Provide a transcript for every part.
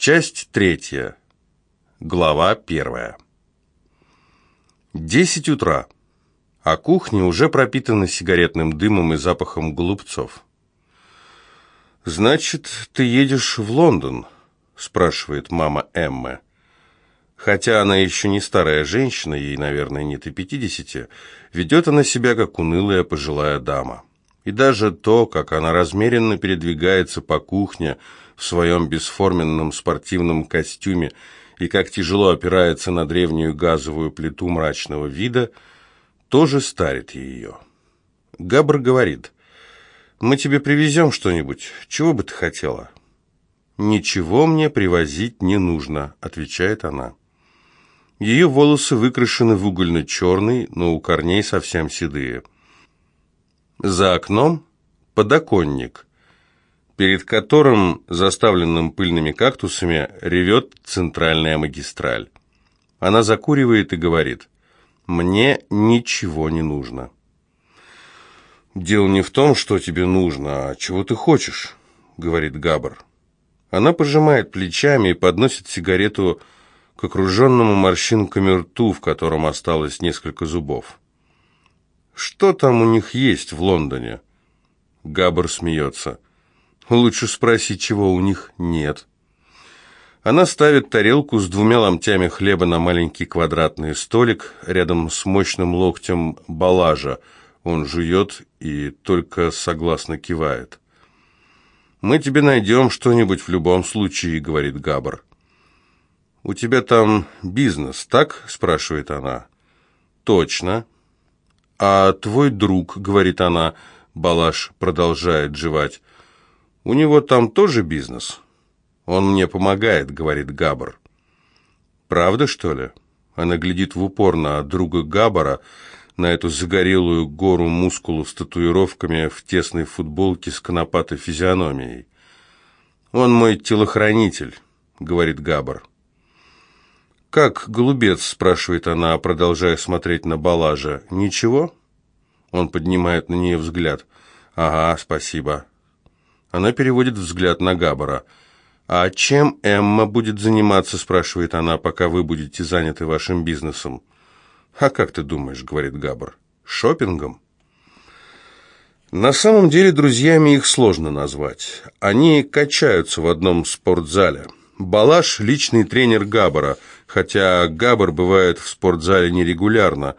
Часть третья. Глава первая. Десять утра, а кухня уже пропитана сигаретным дымом и запахом голубцов. «Значит, ты едешь в Лондон?» – спрашивает мама Эммы. Хотя она еще не старая женщина, ей, наверное, нет и пятидесяти, ведет она себя как унылая пожилая дама. И даже то, как она размеренно передвигается по кухне в своем бесформенном спортивном костюме и как тяжело опирается на древнюю газовую плиту мрачного вида, тоже старит ее. Габр говорит, «Мы тебе привезем что-нибудь, чего бы ты хотела?» «Ничего мне привозить не нужно», — отвечает она. Ее волосы выкрашены в угольно-черный, но у корней совсем седые. За окном подоконник, перед которым, заставленным пыльными кактусами, ревет центральная магистраль. Она закуривает и говорит, «Мне ничего не нужно». «Дело не в том, что тебе нужно, а чего ты хочешь», — говорит Габр. Она пожимает плечами и подносит сигарету к окруженному морщинками рту, в котором осталось несколько зубов. «Что там у них есть в Лондоне?» Габр смеется. «Лучше спроси, чего у них нет». Она ставит тарелку с двумя ломтями хлеба на маленький квадратный столик рядом с мощным локтем балажа. Он жует и только согласно кивает. «Мы тебе найдем что-нибудь в любом случае», — говорит Габр. «У тебя там бизнес, так?» — спрашивает она. «Точно». «А твой друг», — говорит она, — Балаш продолжает жевать, — «у него там тоже бизнес?» «Он мне помогает», — говорит Габар. «Правда, что ли?» Она глядит в упор на друга Габара, на эту загорелую гору мускулов с татуировками в тесной футболке с конопатой физиономией. «Он мой телохранитель», — говорит Габар. «Как голубец?» – спрашивает она, продолжая смотреть на Балажа. «Ничего?» Он поднимает на нее взгляд. «Ага, спасибо». Она переводит взгляд на Габбара. «А чем Эмма будет заниматься?» – спрашивает она, «пока вы будете заняты вашим бизнесом». «А как ты думаешь?» – говорит Габбар. «Шоппингом?» На самом деле друзьями их сложно назвать. Они качаются в одном спортзале. Балаш – личный тренер Габбара – хотя Габар бывает в спортзале нерегулярно.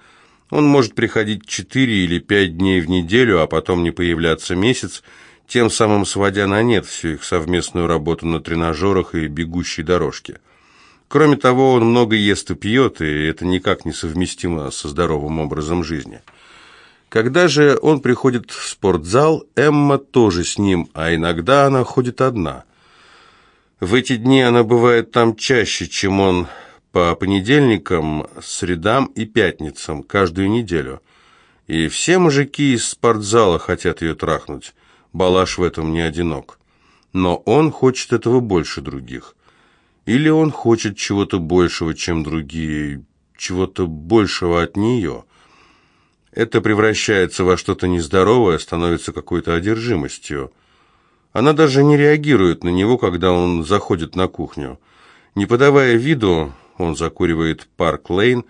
Он может приходить 4 или 5 дней в неделю, а потом не появляться месяц, тем самым сводя на нет всю их совместную работу на тренажерах и бегущей дорожке. Кроме того, он много ест и пьет, и это никак не совместимо со здоровым образом жизни. Когда же он приходит в спортзал, Эмма тоже с ним, а иногда она ходит одна. В эти дни она бывает там чаще, чем он по понедельникам, средам и пятницам каждую неделю. И все мужики из спортзала хотят ее трахнуть. Балаш в этом не одинок. Но он хочет этого больше других. Или он хочет чего-то большего, чем другие, чего-то большего от нее. Это превращается во что-то нездоровое, становится какой-то одержимостью. Она даже не реагирует на него, когда он заходит на кухню. Не подавая виду, он закуривает Парк Лейн,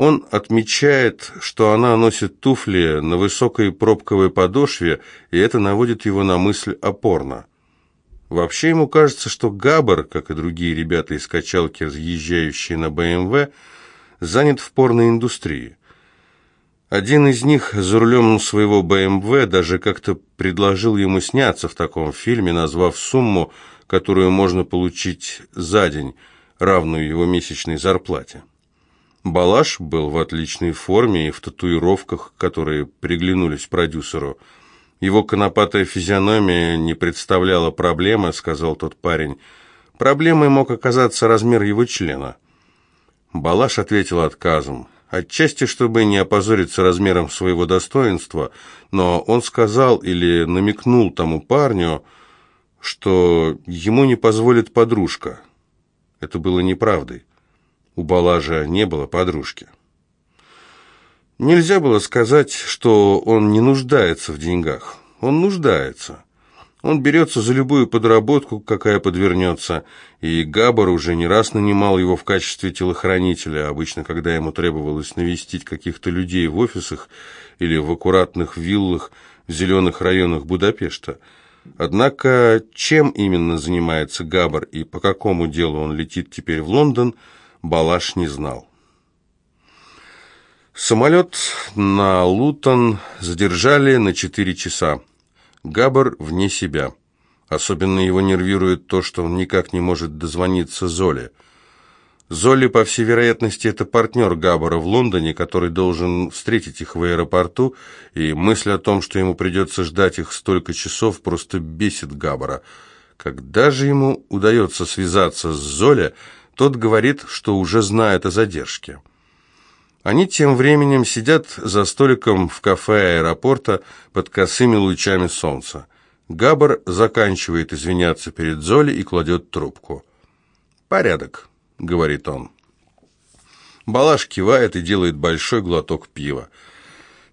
он отмечает, что она носит туфли на высокой пробковой подошве, и это наводит его на мысль о порно. Вообще ему кажется, что Габар, как и другие ребята из качалки, разъезжающие на БМВ, занят в порной индустрии. Один из них за рулем своего БМВ даже как-то предложил ему сняться в таком фильме, назвав сумму, которую можно получить за день – равную его месячной зарплате. Балаш был в отличной форме и в татуировках, которые приглянулись продюсеру. Его конопатая физиономия не представляла проблемы, сказал тот парень. Проблемой мог оказаться размер его члена. Балаш ответил отказом. Отчасти, чтобы не опозориться размером своего достоинства, но он сказал или намекнул тому парню, что ему не позволит подружка. Это было неправдой. У Балажа не было подружки. Нельзя было сказать, что он не нуждается в деньгах. Он нуждается. Он берется за любую подработку, какая подвернется, и Габар уже не раз нанимал его в качестве телохранителя, обычно, когда ему требовалось навестить каких-то людей в офисах или в аккуратных виллах в зеленых районах Будапешта. Однако, чем именно занимается Габар и по какому делу он летит теперь в Лондон, Балаш не знал. Самолет на Лутон задержали на четыре часа. Габар вне себя. Особенно его нервирует то, что он никак не может дозвониться Золе. Золи, по всей вероятности, это партнер Габбара в Лондоне, который должен встретить их в аэропорту, и мысль о том, что ему придется ждать их столько часов, просто бесит Габбара. Когда же ему удается связаться с Золе, тот говорит, что уже знает о задержке. Они тем временем сидят за столиком в кафе аэропорта под косыми лучами солнца. Габар заканчивает извиняться перед Золи и кладет трубку. «Порядок», — говорит он. Балаш кивает и делает большой глоток пива.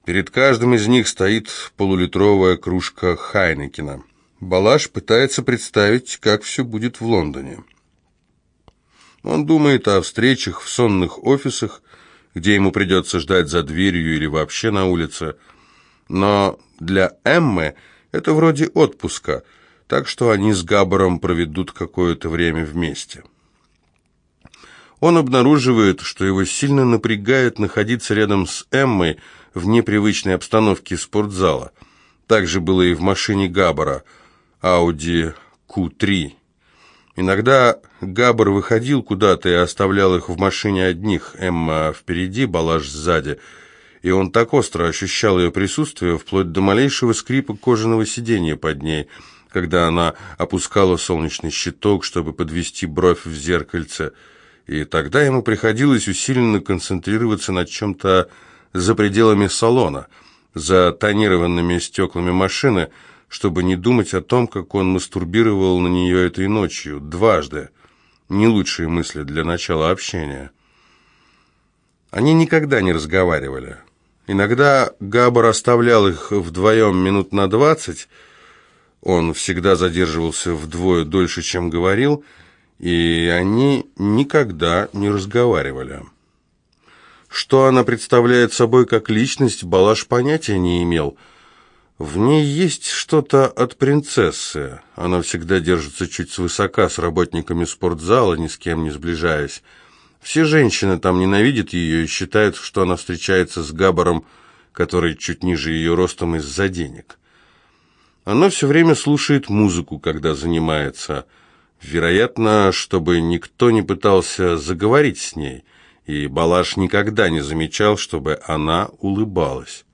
Перед каждым из них стоит полулитровая кружка Хайнекена. Балаш пытается представить, как все будет в Лондоне. Он думает о встречах в сонных офисах, где ему придется ждать за дверью или вообще на улице. Но для Эммы это вроде отпуска, так что они с Габбаром проведут какое-то время вместе. Он обнаруживает, что его сильно напрягает находиться рядом с Эммой в непривычной обстановке спортзала. Так же было и в машине Габбара, Audi Q3. Иногда Габр выходил куда-то и оставлял их в машине одних, Эмма впереди, Балаш сзади, и он так остро ощущал ее присутствие, вплоть до малейшего скрипа кожаного сиденья под ней, когда она опускала солнечный щиток, чтобы подвести бровь в зеркальце, и тогда ему приходилось усиленно концентрироваться над чем-то за пределами салона, за тонированными стеклами машины, чтобы не думать о том, как он мастурбировал на нее этой ночью, дважды. Не лучшие мысли для начала общения. Они никогда не разговаривали. Иногда Габар оставлял их вдвоем минут на двадцать, он всегда задерживался вдвое дольше, чем говорил, и они никогда не разговаривали. Что она представляет собой как личность, Балаш понятия не имел – в ней есть что-то от принцессы. Она всегда держится чуть свысока с работниками спортзала, ни с кем не сближаясь. Все женщины там ненавидят ее и считают, что она встречается с Габаром, который чуть ниже ее ростом из-за денег. Она все время слушает музыку, когда занимается. Вероятно, чтобы никто не пытался заговорить с ней, и Балаш никогда не замечал, чтобы она улыбалась.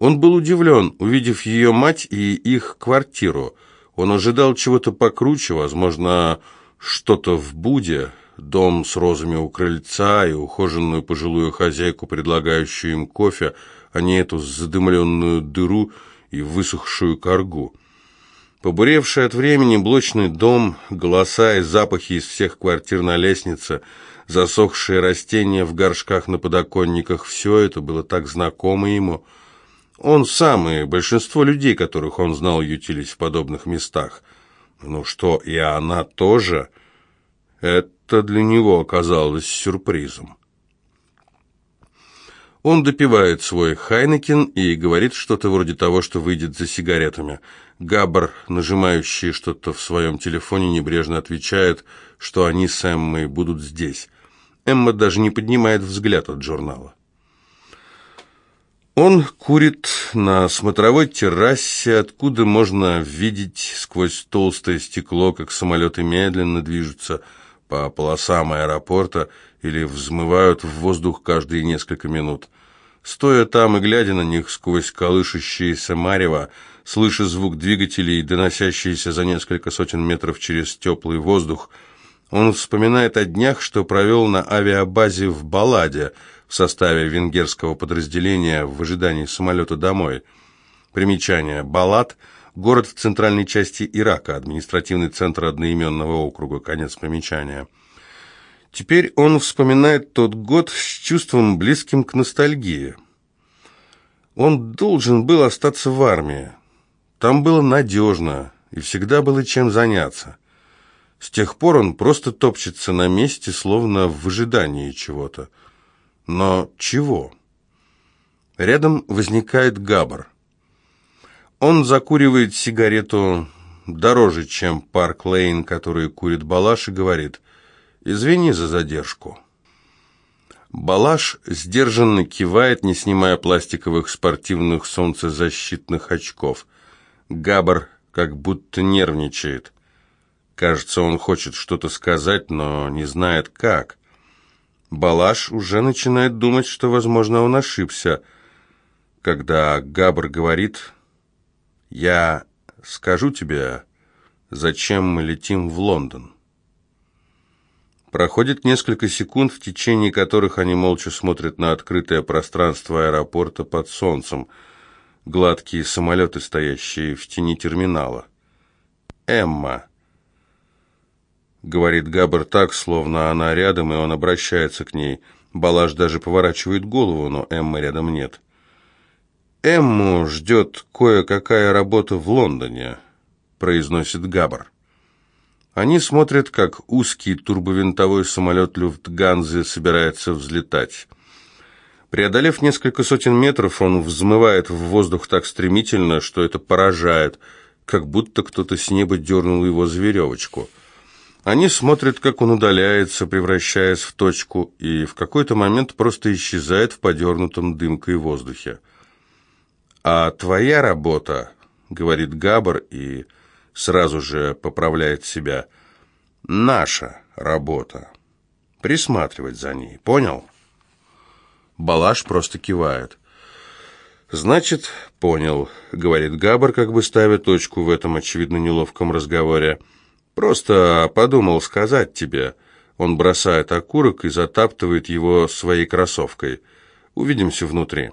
Он был удивлен, увидев ее мать и их квартиру. Он ожидал чего-то покруче, возможно, что-то в Буде, дом с розами у крыльца и ухоженную пожилую хозяйку, предлагающую им кофе, а не эту задымленную дыру и высохшую коргу. Побуревший от времени блочный дом, голоса и запахи из всех квартир на лестнице, засохшие растения в горшках на подоконниках – все это было так знакомо ему – он сам и большинство людей, которых он знал, ютились в подобных местах. Ну что, и она тоже? Это для него оказалось сюрпризом. Он допивает свой Хайнекен и говорит что-то вроде того, что выйдет за сигаретами. Габбар, нажимающий что-то в своем телефоне, небрежно отвечает, что они с Эммой будут здесь. Эмма даже не поднимает взгляд от журнала. Он курит на смотровой террасе, откуда можно видеть сквозь толстое стекло, как самолеты медленно движутся по полосам аэропорта или взмывают в воздух каждые несколько минут. Стоя там и глядя на них сквозь колышущееся марево, слыша звук двигателей, доносящийся за несколько сотен метров через теплый воздух, он вспоминает о днях, что провел на авиабазе в Баладе – в составе венгерского подразделения в ожидании самолета домой. Примечание. Балат – город в центральной части Ирака, административный центр одноименного округа. Конец примечания. Теперь он вспоминает тот год с чувством близким к ностальгии. Он должен был остаться в армии. Там было надежно, и всегда было чем заняться. С тех пор он просто топчется на месте, словно в ожидании чего-то. Но чего? Рядом возникает Габр. Он закуривает сигарету дороже, чем Парк Лейн, который курит Балаш, и говорит «Извини за задержку». Балаш сдержанно кивает, не снимая пластиковых спортивных солнцезащитных очков. Габар как будто нервничает. Кажется, он хочет что-то сказать, но не знает как. Балаш уже начинает думать, что, возможно, он ошибся. Когда Габр говорит «Я скажу тебе, зачем мы летим в Лондон». Проходит несколько секунд, в течение которых они молча смотрят на открытое пространство аэропорта под солнцем, гладкие самолеты, стоящие в тени терминала. «Эмма», — говорит Габр так, словно она рядом, и он обращается к ней. Балаш даже поворачивает голову, но Эммы рядом нет. «Эмму ждет кое-какая работа в Лондоне», — произносит Габр. Они смотрят, как узкий турбовинтовой самолет Люфтганзы собирается взлетать. Преодолев несколько сотен метров, он взмывает в воздух так стремительно, что это поражает, как будто кто-то с неба дернул его за веревочку. Они смотрят, как он удаляется, превращаясь в точку, и в какой-то момент просто исчезает в подернутом дымкой воздухе. «А твоя работа», — говорит Габар, и сразу же поправляет себя. «Наша работа. Присматривать за ней. Понял?» Балаш просто кивает. «Значит, понял», — говорит Габар, как бы ставя точку в этом, очевидно, неловком разговоре. «Просто подумал сказать тебе». Он бросает окурок и затаптывает его своей кроссовкой. «Увидимся внутри».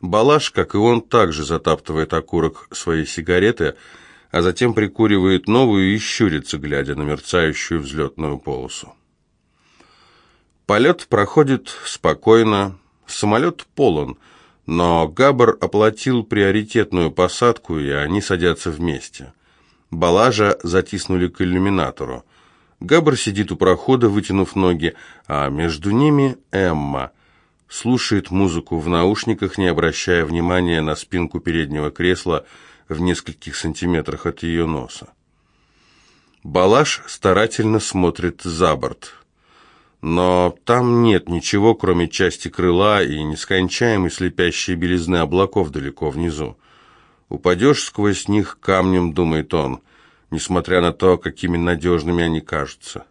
Балаш, как и он, также затаптывает окурок своей сигареты, а затем прикуривает новую и щурится, глядя на мерцающую взлетную полосу. Полет проходит спокойно, самолет полон, но Габар оплатил приоритетную посадку, и они садятся вместе. Балажа затиснули к иллюминатору. Габр сидит у прохода, вытянув ноги, а между ними Эмма – слушает музыку в наушниках, не обращая внимания на спинку переднего кресла в нескольких сантиметрах от ее носа. Балаш старательно смотрит за борт. Но там нет ничего, кроме части крыла и нескончаемой слепящей белизны облаков далеко внизу. Упадешь сквозь них камнем, думает он, несмотря на то, какими надежными они кажутся.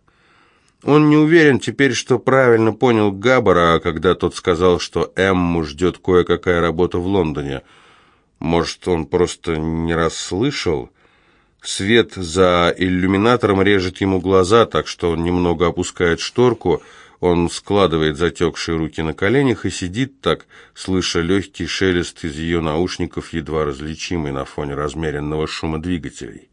Он не уверен теперь, что правильно понял Габбара, когда тот сказал, что Эмму ждет кое-какая работа в Лондоне. Может, он просто не расслышал? Свет за иллюминатором режет ему глаза, так что он немного опускает шторку, он складывает затекшие руки на коленях и сидит так, слыша легкий шелест из ее наушников, едва различимый на фоне размеренного шума двигателей.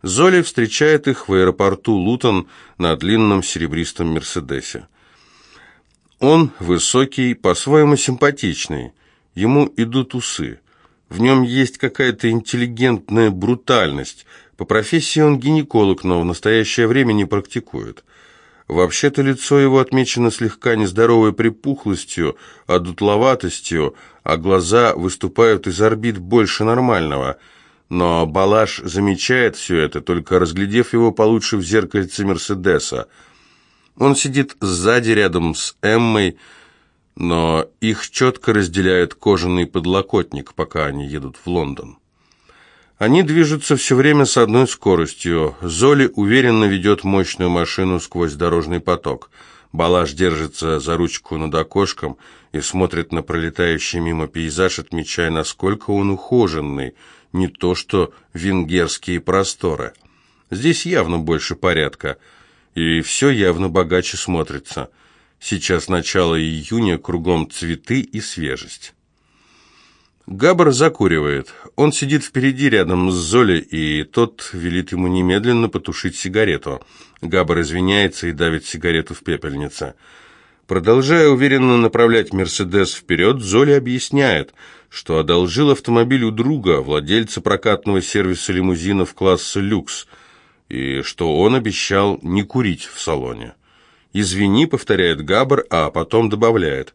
Золи встречает их в аэропорту Лутон на длинном серебристом «Мерседесе». Он высокий, по-своему симпатичный. Ему идут усы. В нем есть какая-то интеллигентная брутальность. По профессии он гинеколог, но в настоящее время не практикует. Вообще-то лицо его отмечено слегка нездоровой припухлостью, одутловатостью, а глаза выступают из орбит больше нормального – но Балаш замечает все это, только разглядев его получше в зеркальце Мерседеса. Он сидит сзади рядом с Эммой, но их четко разделяет кожаный подлокотник, пока они едут в Лондон. Они движутся все время с одной скоростью. Золи уверенно ведет мощную машину сквозь дорожный поток. Балаш держится за ручку над окошком и смотрит на пролетающий мимо пейзаж, отмечая, насколько он ухоженный – не то что венгерские просторы. Здесь явно больше порядка, и все явно богаче смотрится. Сейчас начало июня, кругом цветы и свежесть. Габр закуривает. Он сидит впереди рядом с Золи, и тот велит ему немедленно потушить сигарету. Габр извиняется и давит сигарету в пепельнице. Продолжая уверенно направлять «Мерседес» вперед, Золи объясняет, что одолжил автомобиль у друга, владельца прокатного сервиса лимузинов класса «Люкс», и что он обещал не курить в салоне. «Извини», — повторяет Габр, а потом добавляет.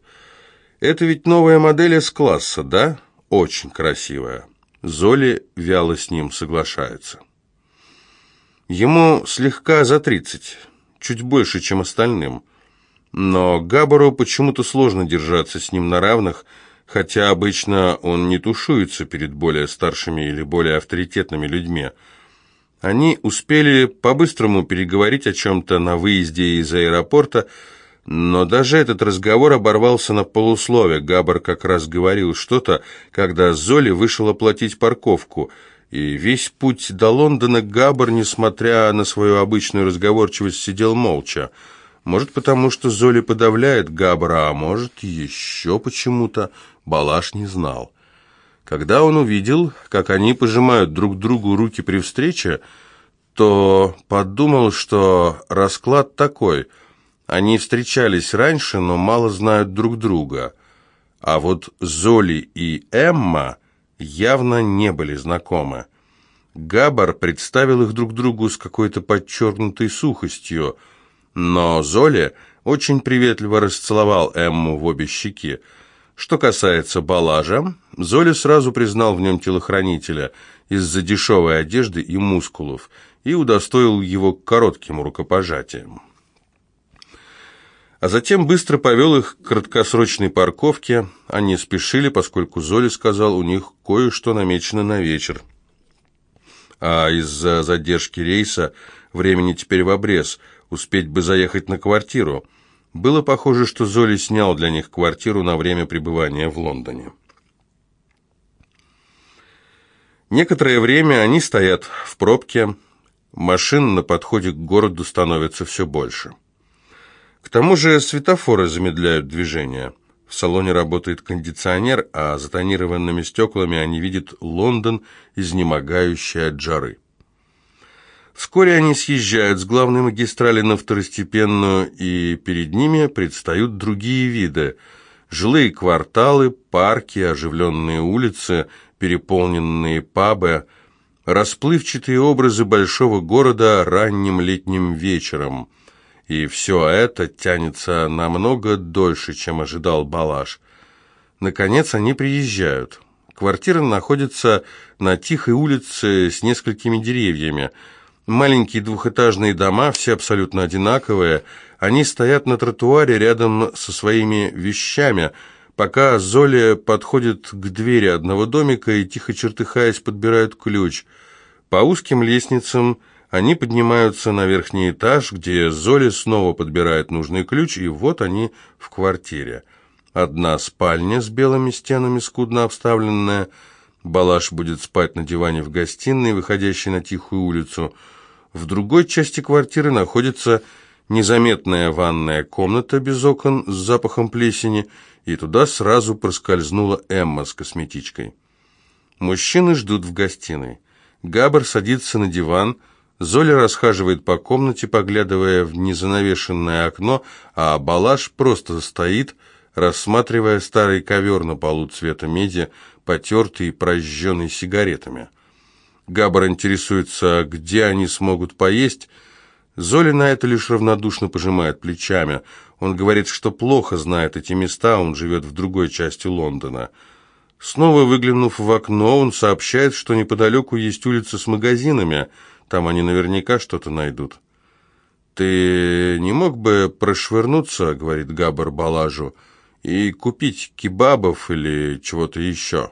«Это ведь новая модель С-класса, да? Очень красивая». Золи вяло с ним соглашается. Ему слегка за тридцать, чуть больше, чем остальным. Но Габару почему-то сложно держаться с ним на равных, хотя обычно он не тушуется перед более старшими или более авторитетными людьми – они успели по-быстрому переговорить о чем-то на выезде из аэропорта, но даже этот разговор оборвался на полуслове. Габар как раз говорил что-то, когда Золи вышел оплатить парковку, и весь путь до Лондона Габар, несмотря на свою обычную разговорчивость, сидел молча. Может, потому что Золи подавляет Габара, а может, еще почему-то Балаш не знал. Когда он увидел, как они пожимают друг другу руки при встрече, то подумал, что расклад такой. Они встречались раньше, но мало знают друг друга. А вот Золи и Эмма явно не были знакомы. Габар представил их друг другу с какой-то подчеркнутой сухостью, но Золи очень приветливо расцеловал Эмму в обе щеки. Что касается Балажа, Золи сразу признал в нем телохранителя из-за дешевой одежды и мускулов и удостоил его коротким рукопожатием. А затем быстро повел их к краткосрочной парковке. Они спешили, поскольку Золи сказал, у них кое-что намечено на вечер. А из-за задержки рейса времени теперь в обрез, успеть бы заехать на квартиру – было похоже, что Золи снял для них квартиру на время пребывания в Лондоне. Некоторое время они стоят в пробке, машин на подходе к городу становится все больше. К тому же светофоры замедляют движение. В салоне работает кондиционер, а за тонированными стеклами они видят Лондон, изнемогающий от жары. Вскоре они съезжают с главной магистрали на второстепенную, и перед ними предстают другие виды. Жилые кварталы, парки, оживленные улицы, переполненные пабы, расплывчатые образы большого города ранним летним вечером. И все это тянется намного дольше, чем ожидал Балаш. Наконец они приезжают. Квартира находится на тихой улице с несколькими деревьями – Маленькие двухэтажные дома, все абсолютно одинаковые. Они стоят на тротуаре рядом со своими вещами, пока Золя подходит к двери одного домика и, тихо чертыхаясь, подбирает ключ. По узким лестницам они поднимаются на верхний этаж, где Золя снова подбирает нужный ключ, и вот они в квартире. Одна спальня с белыми стенами, скудно обставленная. Балаш будет спать на диване в гостиной, выходящей на тихую улицу – в другой части квартиры находится незаметная ванная комната без окон с запахом плесени, и туда сразу проскользнула Эмма с косметичкой. Мужчины ждут в гостиной. Габр садится на диван, Золя расхаживает по комнате, поглядывая в незанавешенное окно, а Балаш просто стоит, рассматривая старый ковер на полу цвета меди, потертый и прожженный сигаретами. Габар интересуется, где они смогут поесть. Золи на это лишь равнодушно пожимает плечами. Он говорит, что плохо знает эти места, он живет в другой части Лондона. Снова выглянув в окно, он сообщает, что неподалеку есть улица с магазинами. Там они наверняка что-то найдут. «Ты не мог бы прошвырнуться, — говорит Габар Балажу, — и купить кебабов или чего-то еще?»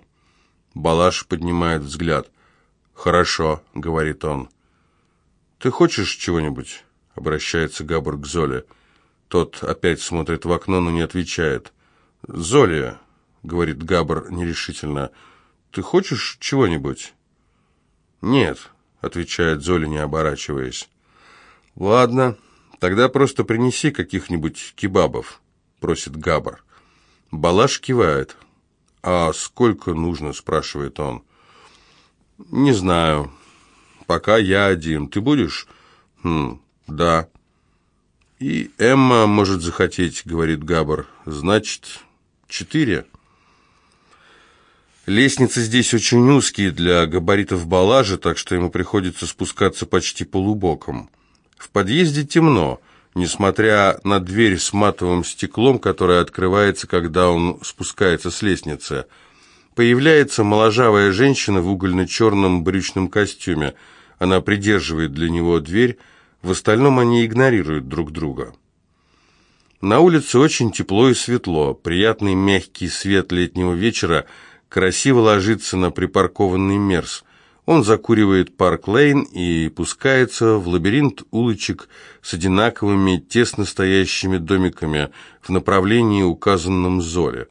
Балаш поднимает взгляд. «Хорошо», — говорит он. «Ты хочешь чего-нибудь?» — обращается Габр к Золе. Тот опять смотрит в окно, но не отвечает. «Золя», — говорит Габр нерешительно, — «ты хочешь чего-нибудь?» «Нет», — отвечает Золя, не оборачиваясь. «Ладно, тогда просто принеси каких-нибудь кебабов», — просит Габр. Балаш кивает. «А сколько нужно?» — спрашивает он. «Не знаю. Пока я один. Ты будешь?» «Хм, да». «И Эмма может захотеть», — говорит Габар. «Значит, четыре». Лестницы здесь очень узкие для габаритов Балажа, так что ему приходится спускаться почти полубоком. В подъезде темно, несмотря на дверь с матовым стеклом, которая открывается, когда он спускается с лестницы. Появляется моложавая женщина в угольно-черном брючном костюме. Она придерживает для него дверь, в остальном они игнорируют друг друга. На улице очень тепло и светло. Приятный мягкий свет летнего вечера красиво ложится на припаркованный мерз. Он закуривает парк-лейн и пускается в лабиринт улочек с одинаковыми тесно стоящими домиками в направлении, указанном Золе.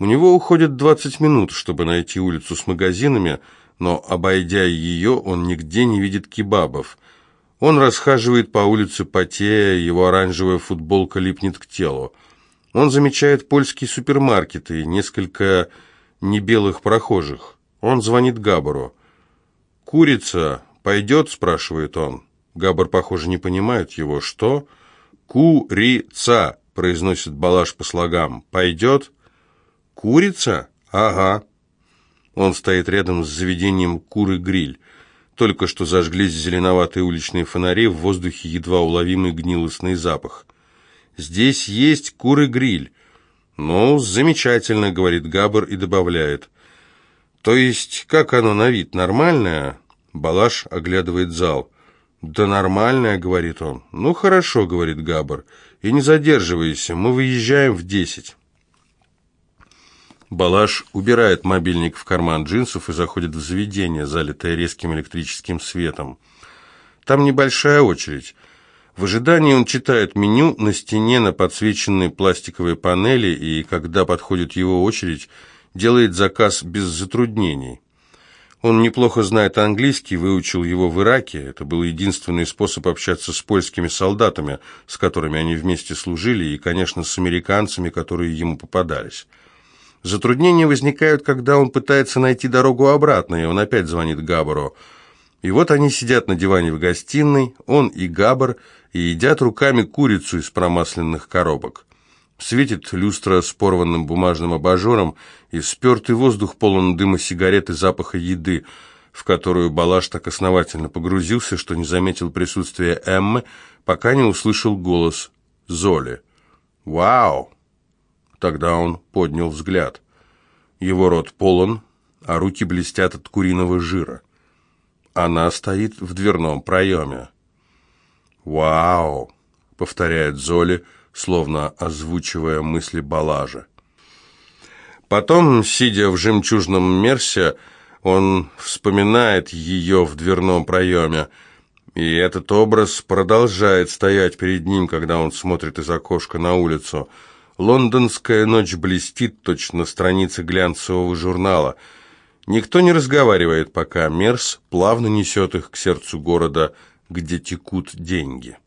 У него уходит 20 минут, чтобы найти улицу с магазинами, но, обойдя ее, он нигде не видит кебабов. Он расхаживает по улице потея, его оранжевая футболка липнет к телу. Он замечает польские супермаркеты и несколько небелых прохожих. Он звонит Габору. «Курица пойдет?» – спрашивает он. Габар, похоже, не понимает его. «Что?» «Курица», – произносит Балаш по слогам. «Пойдет?» «Курица? Ага». Он стоит рядом с заведением «Куры-гриль». Только что зажглись зеленоватые уличные фонари, в воздухе едва уловимый гнилостный запах. «Здесь есть куры-гриль». «Ну, замечательно», — говорит Габр и добавляет. «То есть, как оно на вид, нормальное?» Балаш оглядывает зал. «Да нормальное», — говорит он. «Ну, хорошо», — говорит Габр. «И не задерживайся, мы выезжаем в десять». Балаш убирает мобильник в карман джинсов и заходит в заведение, залитое резким электрическим светом. Там небольшая очередь. В ожидании он читает меню на стене на подсвеченной пластиковой панели, и когда подходит его очередь, делает заказ без затруднений. Он неплохо знает английский, выучил его в Ираке. Это был единственный способ общаться с польскими солдатами, с которыми они вместе служили, и, конечно, с американцами, которые ему попадались. Затруднения возникают, когда он пытается найти дорогу обратно, и он опять звонит Габару. И вот они сидят на диване в гостиной, он и Габар, и едят руками курицу из промасленных коробок. Светит люстра с порванным бумажным абажуром, и спертый воздух полон дыма сигарет и запаха еды, в которую Балаш так основательно погрузился, что не заметил присутствия Эммы, пока не услышал голос Золи. «Вау!» Тогда он поднял взгляд. Его рот полон, а руки блестят от куриного жира. Она стоит в дверном проеме. «Вау!» — повторяет Золи, словно озвучивая мысли Балажа. Потом, сидя в жемчужном мерсе, он вспоминает ее в дверном проеме, и этот образ продолжает стоять перед ним, когда он смотрит из окошка на улицу — Лондонская ночь блестит точно страницы глянцевого журнала. Никто не разговаривает, пока Мерс плавно несет их к сердцу города, где текут деньги.